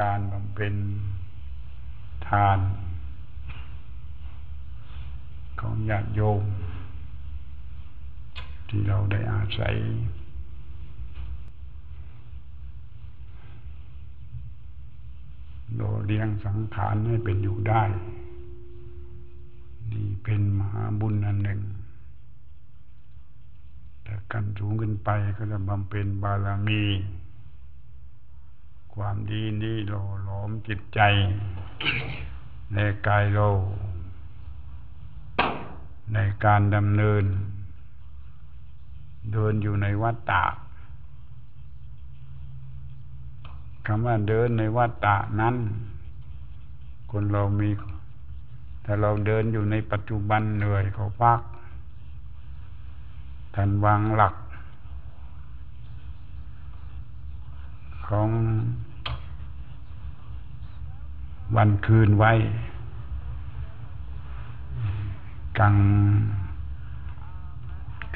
การบำเพ็ญทาน ของญาติโยม ที่เราได้อาศัย โดเลี้ยงสังขารให้เป็นอยู่ได้ นี่เป็นมหาบุญอันหนึ่งแต่กันสูงขึ้นไปก็จะบำเพ็ญบารมี ความดีนี้หล่อหลอมจิตใจ ในกายเรา ในการดำเนิน เดินอยู่ในวัฏฏะคำว่าเดินในวัฏฏะนั้น คนเรามีแต่เราเดินอยู่ในปัจจุบันเหนื่อยเขาพักท่านวางหลัก ของ วันคืนไว้ กลาง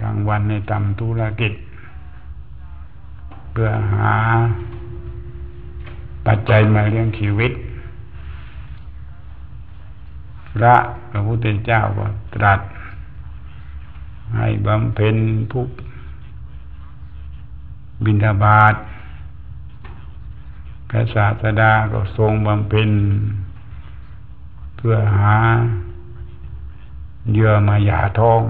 กลางวันในทำธุรกิจ เพื่อหาปัจจัยมาเลี้ยงชีวิต พระพระพุทธเจ้าก็ตรัส ให้บำเพ็ญภุบินทบาท พระศาสดาก็ทรงบำเพ็ญเพื่อหาเยื่อมาหยาทอง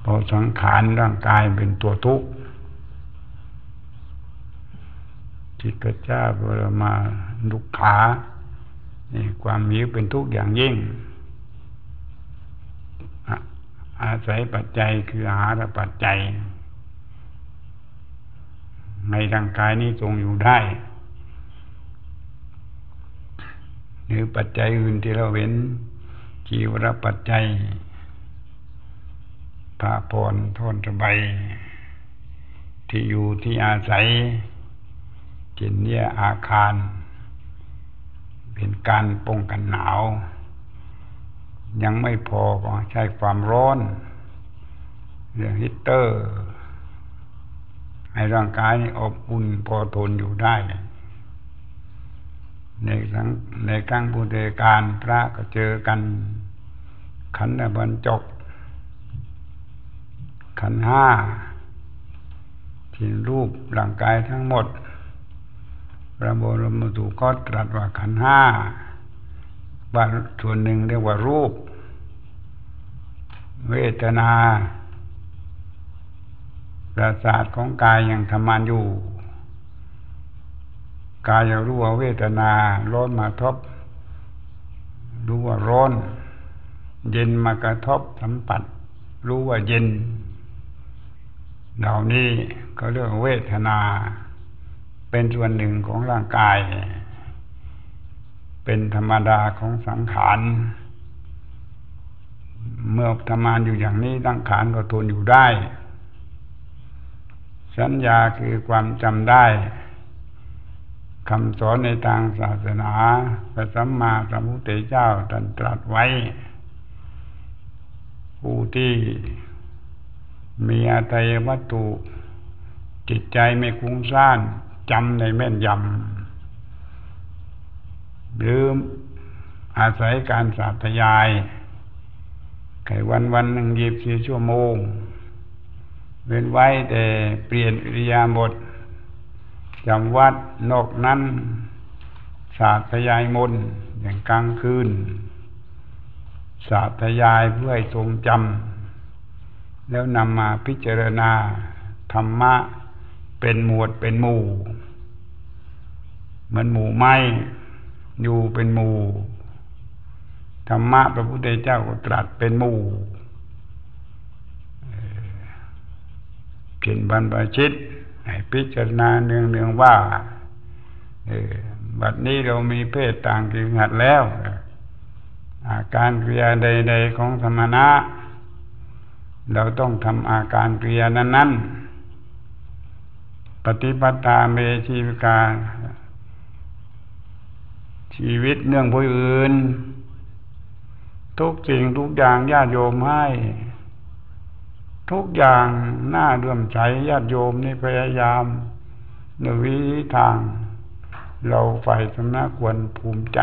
เพราะสังขารร่างกายเป็นตัวทุกข์จิตกระจ้าเวลามาลุกขานี่ความหิวเป็นทุกข์อย่างยิ่ง อาศัยปัจจัยคืออาหารปัจจัย ในร่างกายนี้ทรงอยู่ได้ หรือปัจจัยอื่นที่เราเห็นจีวรปัจจัยผ้าพรทนสบายที่อยู่ที่อาศัยจินเนี่ยอาคาร เป็นการป้องกันหนาว ยังไม่พอก็ใช้ความร้อน เรื่องฮีตเตอร์ ให้ร่างกายอบอุ่นพอทนอยู่ได้ ในครั้งในครั้งพุทธกาลพระก็เจอกัน ขันธบรรจกขันห้าที่รูปร่างกายทั้งหมด พระบรมสุก็ตรัสว่าขันห้าบาส่วนหนึ่งเรียกว่ารูป เวทนา ประสาทของกายยังทำงานอยู่ กายรู้ว่าเวทนาร้อนมาทบ รู้ว่าร้อน เย็นมากระทบสัมผัส รู้ว่าเย็นเหล่านี้เขาเรียกเวทนา เป็นส่วนหนึ่งของร่างกาย เป็นธรรมดาของสังขารเมื่อทำงานอยู่อย่างนี้สังขารก็ทนอยู่ได้ สัญญาคือความจำได้คำสอนในทางศาสนาพระสัมมาสัมพุทธเจ้าตรัสตรัสไว้ ผู้ที่มีอัตยวัตถุจิตใจไม่คุ้งซ่านจำในแม่นยำหรืออาศัยการสาธยายไขวันวันหนึ่งยีบสี่ชั่วโมง เว้นไว้แต่เปลี่ยนอิริยาบถจำวัดนอกนั้น สาธยายมนอย่างกลางคืน สาธยายเพื่อให้ทรงจำแล้วนำมาพิจารณา ธรรมะเป็นหมวดเป็นหมู่ เหมือนหมู่ไม้อยู่เป็นหมู่ ธรรมะพระพุทธเจ้าก็ตรัสเป็นหมู่ เขียนบรรพชิตให้พิจารณาเนืองเนืองว่าเออบัดนี้เรามีเพศต่างกิหัดแล้ว อาการกริยาใด ๆ ของธรรมนะเราต้องทำอาการกริยานั้น ๆ ปฏิปตาเมชีวิกา ชีวิตเนื่องผู้อื่น ทุกสิ่งทุกอย่างญาติโยมให้ ทุกอย่างหน้าเลื่อมใสญาติโยมนี่พยายามในวิธีทาง เราฝ่ายสำนักควรภูมิใจ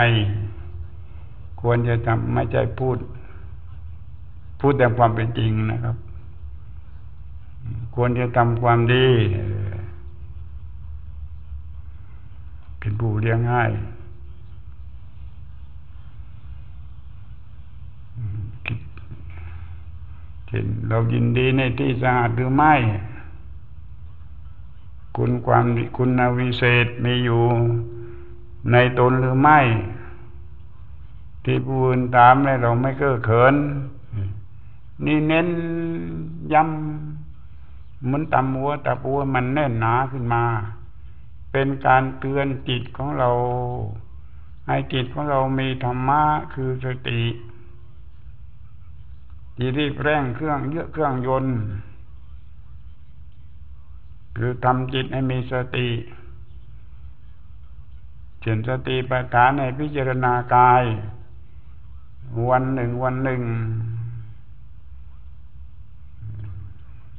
ควรจะทำไม่ใช่พูด พูดแต่ความเป็นจริงนะครับ ควรจะทำความดีเป็นผู้เลี้ยงง่าย เช่นเรายินดีในที่สะอาดหรือไม่ คุณความคุณนาวิเศษมีอยู่ในตนหรือไม่ ที่ผู้อื่นตามแล้วเราไม่เก้อเขิน นี่เน้นย้ำเหมันตำหัวตะปูมันแน่นหนาขึ้นมา เป็นการเตือนจิตของเรา ให้จิตของเรามีธรรมะคือสติ ที่รีบแร่งเครื่องเยอะเครื่องยนต์คือทำจิตให้มีสติเขียนสติปัฏฐานในพิจารณากาย วันหนึ่งวันหนึ่ง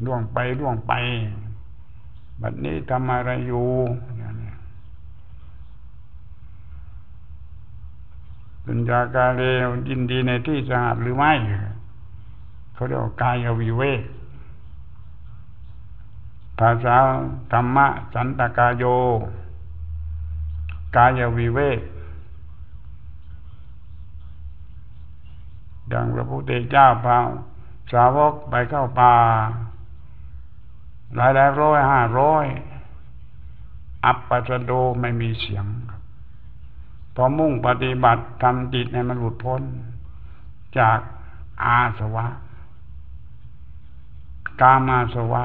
ล่วงไปล่วงไปบัดนี้ทำอะไรอยู่ปัญญากาเลยินดีในที่สะอาดหรือไม่ เขาเรียกว่ากายวิเวกภาษาธรรมะ สันตกายโย กายวิเวกอย่างพระพุทธเจ้าพาสาวกไปเข้าป่า หลายหลายร้อยห้าร้อยอัปปัสโดไม่มีเสียงพอมุ่งปฏิบัติทำจิตให้มันหลุดพ้น จากอาสวะ กามาสวะ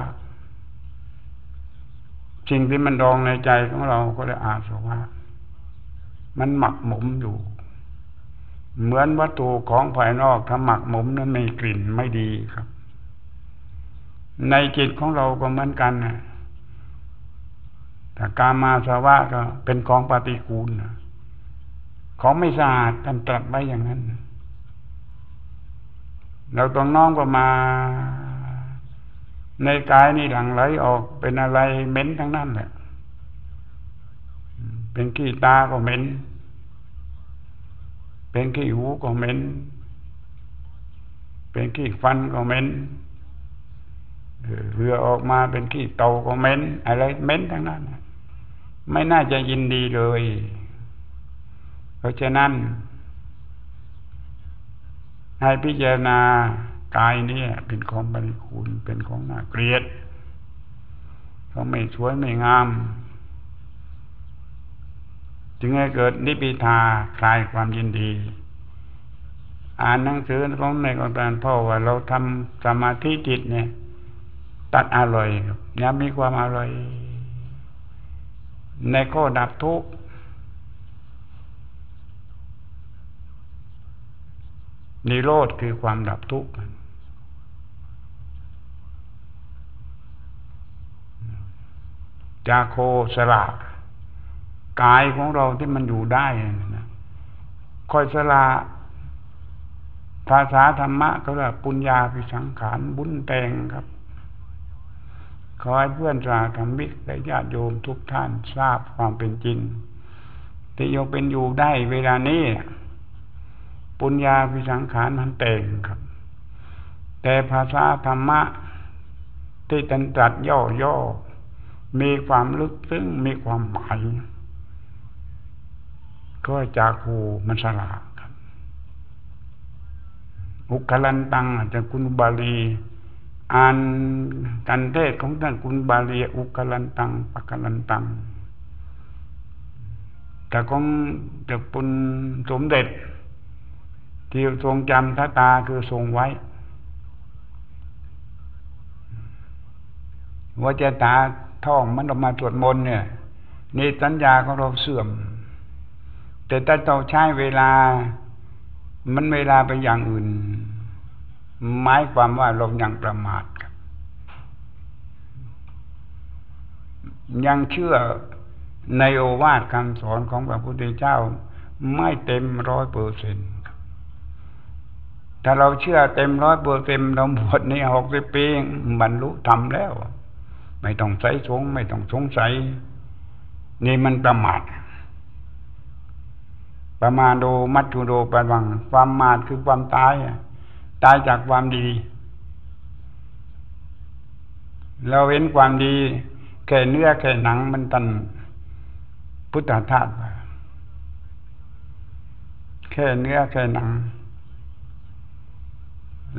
สิ่งที่มันดองในใจของเราก็เรียอาสวะมันหมักหมมอยู่ เหมือนวัตถุของภายนอกถ้าหมักหมมนั้นมีกลิ่นไม่ดีครับ ในจิตของเราก็เหมือนกันนะแต่กามาสวะก็เป็นของปฏิกูลนะของไม่สะอาดท่านตรัสไว้อย่างนั้น เราต้องน้องก็มา ในกายนี่หลั่งไหลออกเป็นอะไรเหม็นทั้งนั้นแหละ เป็นขี้ตาก็เหม็น เป็นขี้หูก็เหม็น เป็นขี้ฟันก็เหม็นเรือออกมาเป็นขี้เตาก็เหม็น อะไรเหม็นทั้งนั้น ไม่น่าจะยินดีเลย เพราะฉะนั้นให้พิจารณา กายนี่เป็นของบริคูณเป็นของน่าเกลียดเขาไม่สวยไม่งาม จึงให้เกิดนิพิทาคลายความยินดี อ่านหนังสือของในกองการพ่อว่าเราทำสมาธิจิตเนี่ย ตัดอร่อยครับยังมีความอร่อย ในข้อดับทุกข์นิโรธคือความดับทุกข์ จาโคสลากายของเราที่มันอยู่ได้นะคอยสละภาษาธรรมะก็เรียกปุญญาพิสังขารบุญแตงครับ ขอให้เพื่อนสาธรรมิกและญาติโยมทุกท่านทราบความเป็นจริงที่โยเป็นอยู่ได้เวลานี้ปุญญาพิสังขารมันแต่งครับ แต่ภาษาธรรมะที่ตันตรัสย่อๆ มีความลึกซึ้งมีความหมายก็จากูมันสลาครับ อุคลันตังอาจจะคุณบาลีอ่านกันเทศของท่านคุณบาลีอุคลันตังปักลันตังแต่ของจะปุนสมเด็จ ที่ทรงจำทตาคือทรงไว้ว่าจะตา ท่องมันออกมาตรวจมนเนี่ยนี่สัญญาของเราเสื่อม แต่ถ้าเราใช้เวลา มันเวลาไปอย่างอื่น หมายความว่าเรายังประมาทครับ ยังเชื่อในโอวาทคำสอนของพระพุทธเจ้าไม่เต็มร้อยเปอร์เซ็นต์ถ้าเราเชื่อเต็มร้อยเปอร์เซ็นต์เราบวชนี่หกสิบปีบรรลุธรรมแล้ว ไม่ต้องใส่สงไม่ต้องสงสัย นี่มันประมาทประมาโดมัจจุโดปวัง ความมาดคือความตายตายจากความดี เราเห็นความดีแค่เนื้อแค่หนังมันตันพุทธทาสแค่เนื้อแค่หนัง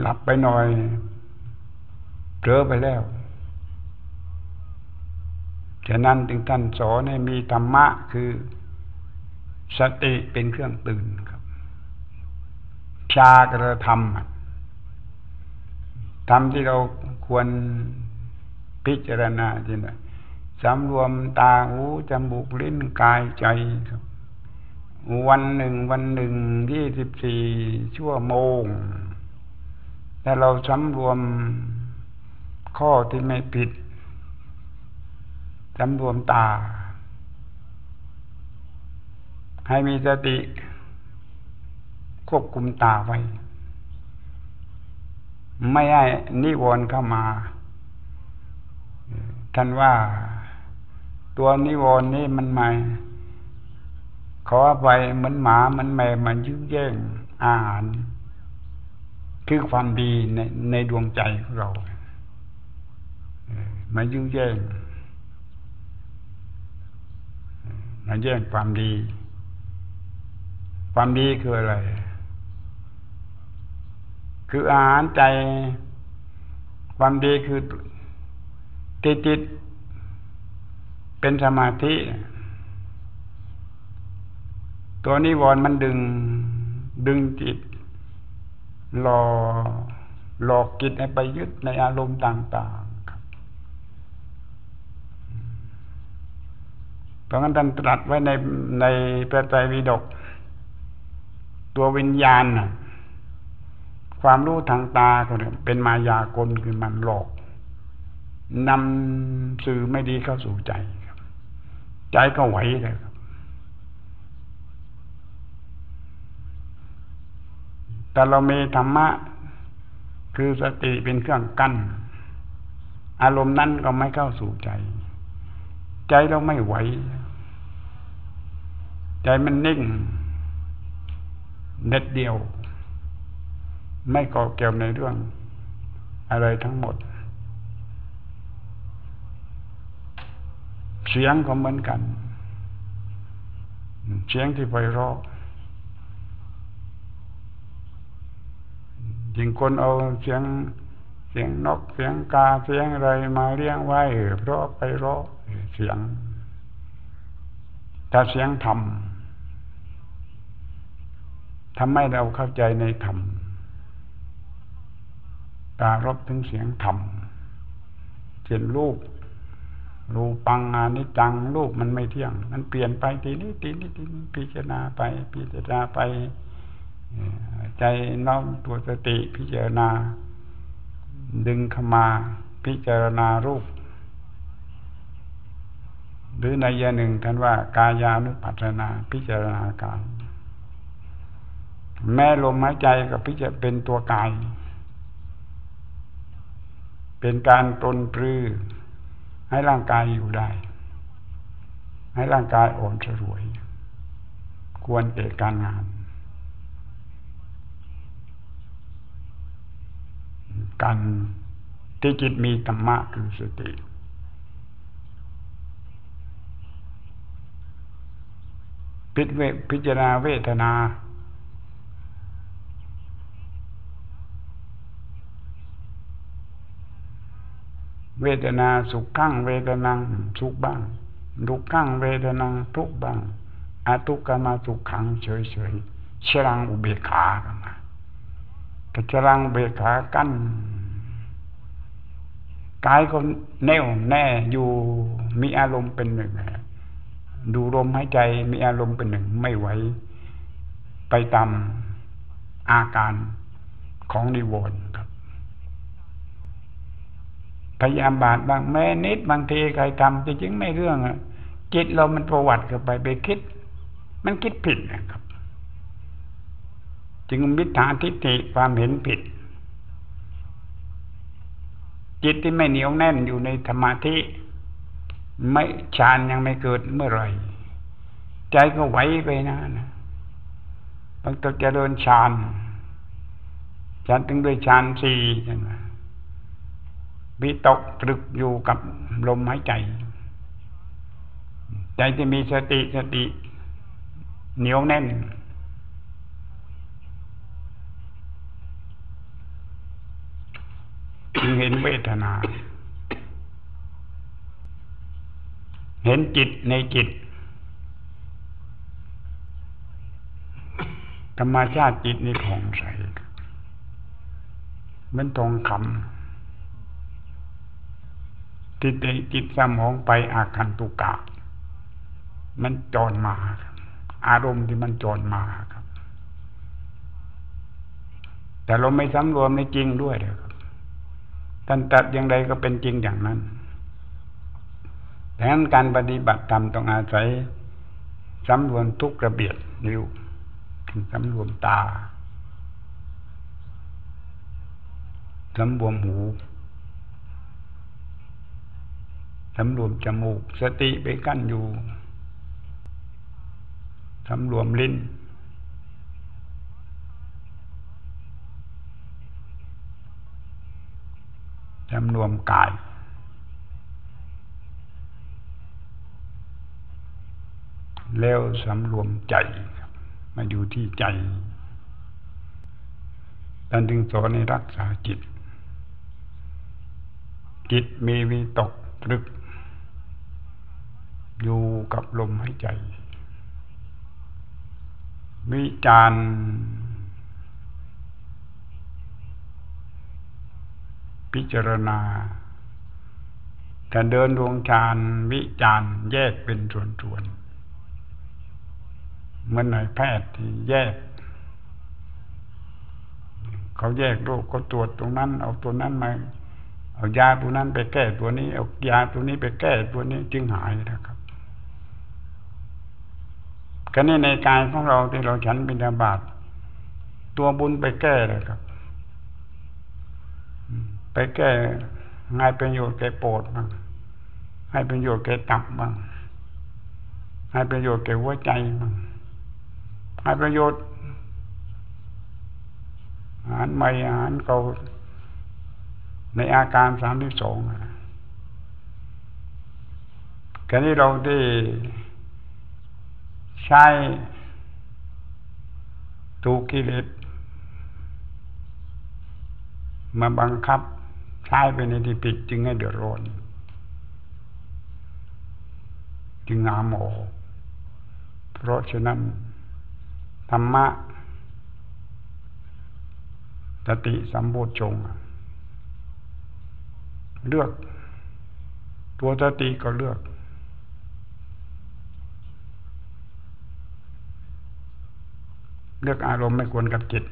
หลับไปหน่อยเผลอไปแล้ว ฉะนั้นจึงท่านสอนให้มีธรรมะคือสติเป็นเครื่องตื่นครับ ชากระทำทำที่เราควรพิจารณาจริงๆสำรวมตาหูจมูกลิ้นกายใจครับ วันหนึ่งวันหนึ่งยี่สิบสี่ชั่วโมงถ้าเราสำรวมข้อที่ไม่ผิด สำรวมตา ให้มีสติ ควบคุมตาไว้ ไม่ให้นิวรณ์เข้ามาท่านว่าตัวนิวรณ์นี่มันมาขอไปเหมือนหมาเหมือนแมวมันยื้อแย่งอาหารคือความดีในในดวงใจของเรามายื้อแย่ง มาแย่งความดี ความดีคืออะไร คืออาหารใจ ความดีคือติดติดเป็นสมาธิ ตัวนิวรณ์มันดึง ดึงจิตหลอหลอกจิตให้ไปยึดในอารมณ์ต่างๆครับ เพราะงั้นท่านตรัสไว้ในในพระไตรปิฎกตัววิญญาณความรู้ทางตาก็เนี่ยเป็นมายากลคือมันหลอกนำสื่อไม่ดีเข้าสู่ใจครับ ใจก็ไหวเลยครับ แต่เรามีธรรมะ คือสติเป็นเครื่องกั้น อารมณ์นั้นก็ไม่เข้าสู่ใจ ใจเราไม่ไหว ใจมันนิ่ง เน็ดเดียว ไม่ก่อเกี่ยวในเรื่อง อะไรทั้งหมด เสียงก็เหมือนกัน เสียงที่ไพเราะจริงคนเอาเสียงเสียงนกเสียงกาเสียงอะไรมาเลี้ยงไว้เพราะไปเราะเสียงถ้าเสียงธรรม ทำให้เราเข้าใจในธรรมตารบถึงเสียงธรรมเช่นรูปรูปังอานิจังรูปมันไม่เที่ยง มันเปลี่ยนไปทีนี้ทีนี้ทีนี้พิจารณาไป พิจารณาไปใจน้อมตัวสติพิจารณา ดึงเข้ามาพิจารณารูป หรือในยาหนึ่งท่านว่ากายานุปัสสนา พิจารณากาย แม้ลมหายใจกับพิจะเป็นตัวกาย เป็นการตนปลือให้ร่างกายอยู่ได้ ให้ร่างกายอ่อนสรวย ควรเกิดการงาน การที่จิตมีธรรมะคือสติพิจารณาเวทนา เวทนาสุขขังเวทนังสุขบ้างทุกขังเวทนังทุกบ้างอาทุกขมาสุขขังเฉยเฉยชรังอุเบกขากันมาก็ชรังเบกขากั้นกายก็แน่วแน่อยู่มีอารมณ์เป็นหนึ่งดูลมหายใจมีอารมณ์เป็นหนึ่งไม่ไหวไปตามอาการของนิวรณ์ พยายามบาทบางแม้นิดบางทีใครทำจริงๆไม่เรื่องจิตเรามันประวัติเข้าไปไปคิด มันคิดผิดนะครับ จึงมิจฉาทิฏฐิความเห็นผิด จิตที่ไม่เหนียวแน่นอยู่ในธรรมะที่ไม่ฌานยังไม่เกิดเมื่อไหร่ใจก็ไหวไปนะนะต้องต้องเจริญฌานฉันถึงด้วยฌานสี่ใช่ไหม วิตกตรึกอยู่กับลมหายใจ ใจจะมีสติสติ เหนียวแน่นจึงเห็นเวทนา เห็นจิตในจิต ธรรมชาติจิตนี่ของใสมันทองคำ จิตจิตสมองไปอาคันตุกะ มันจรมาอารมณ์ที่มันจรมาครับ แต่เราไม่สำรวมในจริงด้วยเลยครับท่านตัดอย่างใดก็เป็นจริงอย่างนั้นดังนั้นการปฏิบัติธรรมต้องอาศัยสำรวมทุกระเบียดนิ้วสำรวมตาสำรวมหู สำรวมจมูก สติไปกั้นอยู่สำรวมลิ้นสำรวมกายแล้วสำรวมใจมาอยู่ที่ใจท่านจึงสอนในรักษาจิต จิตมีวิตกตรึก อยู่กับลมหายใจ วิจารณ์พิจารณาการเดินดวงฌานวิจารณ์แยกเป็นส่วนๆเหมือนนายแพทย์ที่แยก เขาแยกโรคเขาตรวจตรงนั้น เอาตัวนั้นมาเอายาตัวนั้นไปแก้ตัวนี้ เอายาตัวนี้ไปแก้ตัวนี้จึงหายนะครับ ก็นี่ในกายของเราที่เราฉันเป็นบาตตัวบุญไปแก้เลยครับ ไปแก้ให้ประโยชน์แก่โปรดบ้างให้ประโยชน์แก่ตับบ้างให้ประโยชน์แก่หัวใจบ้างให้ประโยชน์อาหารใหม่อาหารเก่าในอาการสามที่สองแค่นี้เราได้ ใช้ตูกกิเลสมาบังคับใช้ไปในที่ผิดจึงให้เดือดร้อนจึงหาหมอเพราะฉะนั้น ธรรมะสติสัมโพชงเลือก ตัวสติก็เลือก เลือกอารมณ์ไม่ควรกับจิต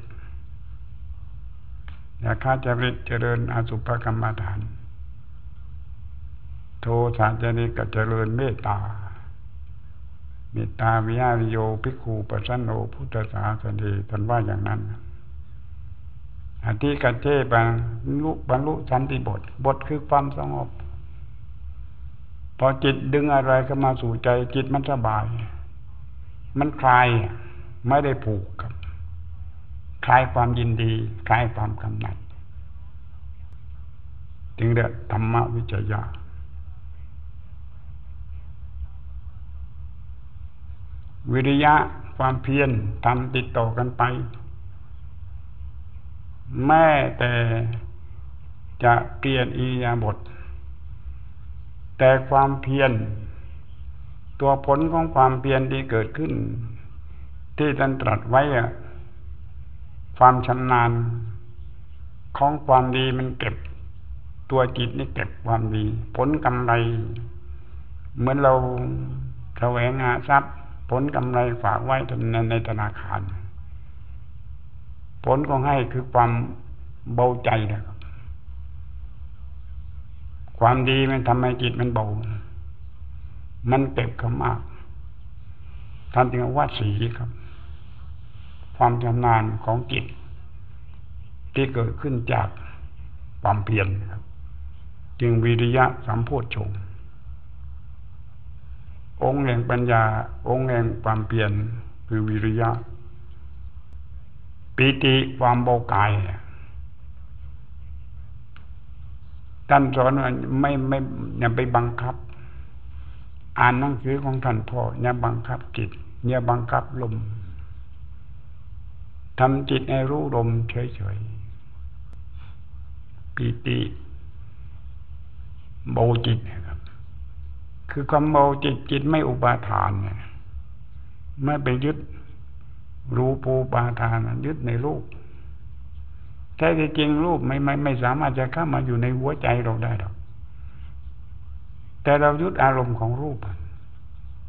อย่าข้าจริเจริญอาสุภกรรมฐาน โทสาจนิกเจริญเมตตา เมตตาวิยาโยภิกขุปัสสโนพุทธศาสนีท่านว่าอย่างนั้นอธิกัจเจบังลุบรรลุสันติบท บทคือความสงบ พอจิตดึงอะไรก็มาสู่ใจจิตมันสบาย มันคลาย ไม่ได้ผูกครับคลายความยินดี คลายความกำหนัดจึงเรียกธรรมวิจยาวิริยะความเพียรทำติดต่อกันไป แม้แต่จะเปลี่ยนอียาบท แต่ความเพียรตัวผลของความเพียรที่เกิดขึ้น ที่ท่านตรัสไว้อะความชำนาญของความดีมันเก็บ ตัวจิตนี่เก็บความดี ผลกำไร เหมือนเราแสวงหาทรัพย์ ผลกำไรฝากไว้ในในธนาคาร ผลของให้คือความเบาใจนะครับ ความดีมันทำให้จิตมันเบา มันเก็บเขามากท่านจึงว่าสีครับ ความชำนาญของจิต ที่เกิดขึ้นจากความเพียรครับ จึงวิริยะสัมโพชฌงองค์แห่งปัญญา องค์แห่งความเพียรคือวิริยะปีติความเบากายท่านสอนว่าไม่ไม่อย่าไปบังคับ อ่านหนังสือของท่านพ่ออย่าบังคับจิตอย่าบังคับลม ทำจิตให้รู้ลมเฉยๆปีติเบาจิตนะครับ คือความเบาจิตจิตไม่อุปาทานเนี่ยไม่ไปยึดรูปูปาทานยึดในรูปแท้จริงรูปไม่ไม่ไม่สามารถจะเข้ามาอยู่ในหัวใจเราได้หรอก แต่เรายึดอารมณ์ของรูป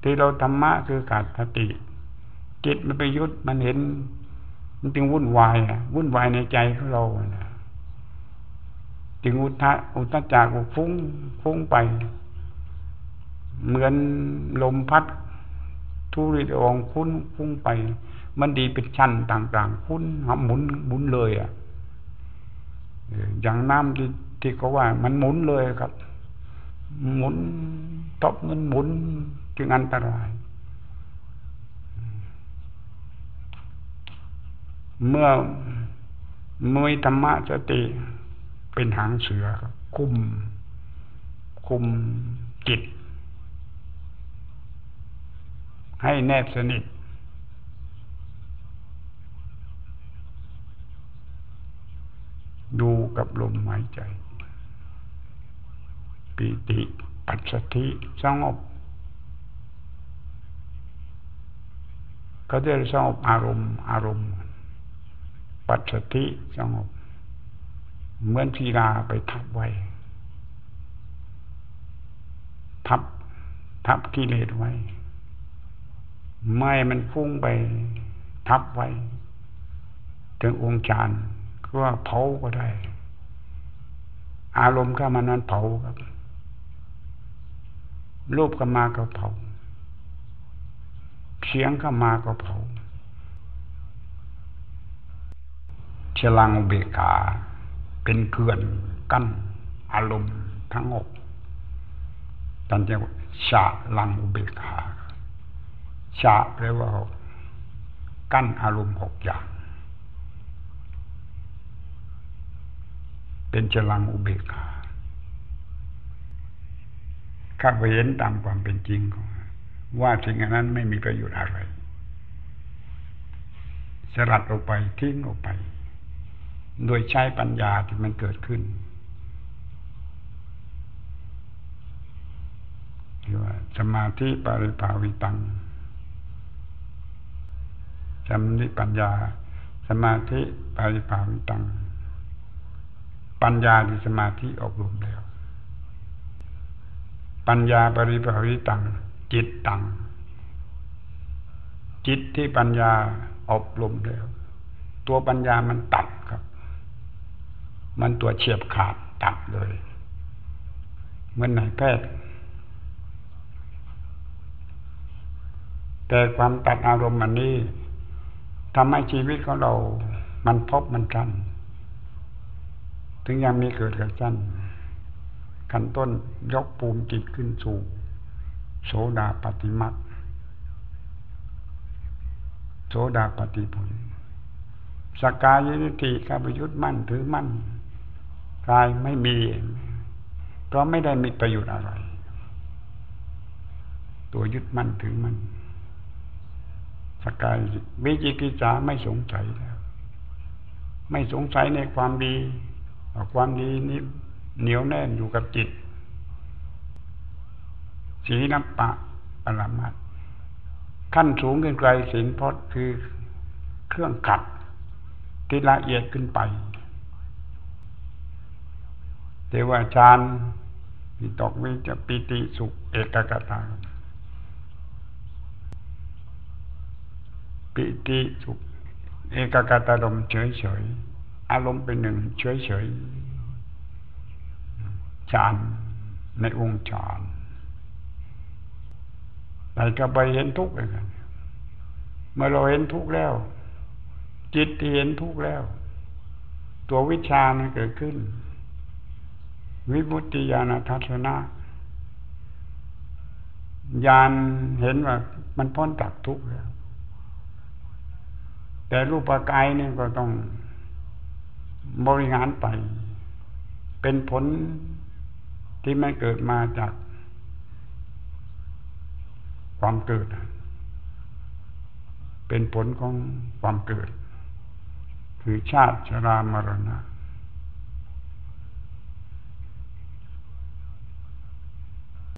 ที่เราธรรมะคือขาดสติจิตมันไปยึดมันเห็น มันจึงวุ่นวายวุ่นวายในใจของเรานะจึงอุทะอุทะจากฟุ้งฟุ้งไป เหมือนลมพัดทุริดองฟุ้งฟุ้งไป มันดีเป็นชั้นต่างๆฟุ้นหมุนหมุนเลยอะอย่างน้ำที่ที่เขาว่า มันหมุนเลยครับ หมุนตบเงินหมุนจึงอันตราย เมื่อมือธรรมะสติเป็นหางเสือคุม คุมจิต ให้แนบสนิท ดูกับลมหายใจปีติปัสสธิสงบเขาจะสงบอารมณ์อารมณ์ ปัสสธิสงบ เหมือนทีลาไปทับไว้ ทับทับกิเลสไว้ ไม่มันฟุ้งไปทับไว้ ถึงองค์ฌานก็ว่าเผาก็ได้ อารมณ์เข้ามานั้นเผาครับรูปเข้ามาก็เผา เสียงเข้ามาก็เผา เชลังเบกาเป็นเขื่อนกั้นอารมณ์ทั้งหกตันเรียกว่าชาลังอุเบกขาชาแปลว่ากั้นอารมณ์หกอย่าง เป็นชลังอุเบกขาข้าไปเห็นตามความเป็นจริงของว่าสิ่งนั้นไม่มีประโยชน์อะไร สลัดออกไปทิ้งออกไป โดยใช้ปัญญาที่มันเกิดขึ้นเรียกว่าสมาธิปริภาวิตังสมาธิปัญญา สมาธิปริภาวิตัง ปัญญาที่สมาธิอบรมแล้ว ปัญญาปริภาวิตัง จิตตัง จิตที่ปัญญาอบรมแล้ว ตัวปัญญามันตัดครับ มันตัวเฉียบขาดตัดเลยเหมือนนายแพทย์ แต่ความตัดอารมณ์อันนี้ทำให้ชีวิตของเรา มันพบมันกัน ถึงยังมีเกิดกับสั้นขันต้นยกปูมจิตขึ้นสู่ โสดาปฏิมักโสดาปฏิผลสกายยิติข้าพยุทธมั่นถือมั่น กายไม่มี เพราะไม่ได้มีประโยชน์อะไร ตัวยึดมั่นถึงมันสกายวิจิกิจาไม่สงสัยแล้ว ไม่สงสัยในความดีความดีนี้เหนียวแน่นอยู่กับจิตสีนัปะปรมัตขั้นสูงขึ้นไกลสินพจน์คือเครื่องขัดที่ละเอียดขึ้นไป เทวาฌานปิตกวิจปิติสุขเอกกตาปิติสุขเอกกตารมเฉยเฉยอารมณ์เป็นหนึ่งเฉยเฉยฌานในองค์ฌานไปก็ไปเห็นทุกข์เลยกันเมื่อเราเห็นทุกข์แล้ว จิตที่เห็นทุกข์แล้ว ตัววิชามันเกิดขึ้น วิมุตติญาณทัศนะญาณเห็นว่า มันพ้นจากทุกข์แล้ว แต่รูปกายเนี่ยก็ต้องบริหารไป เป็นผลที่มันเกิดมาจาก ความเกิด เป็นผลของความเกิด คือชาติชรามรณะ